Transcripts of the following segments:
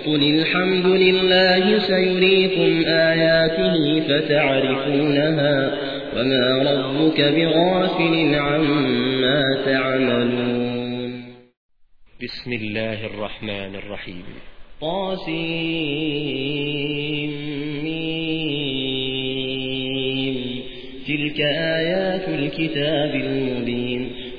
وقل الحمد لله سيريكم آياته فتعرفونها وما ربك بغافل عما تعملون بسم الله الرحمن الرحيم طاسمين تلك آيات الكتاب المبين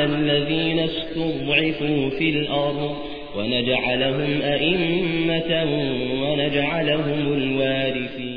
على الذين استضعفوا في الأرض ونجعلهم أئمة ونجعلهم الوارثين.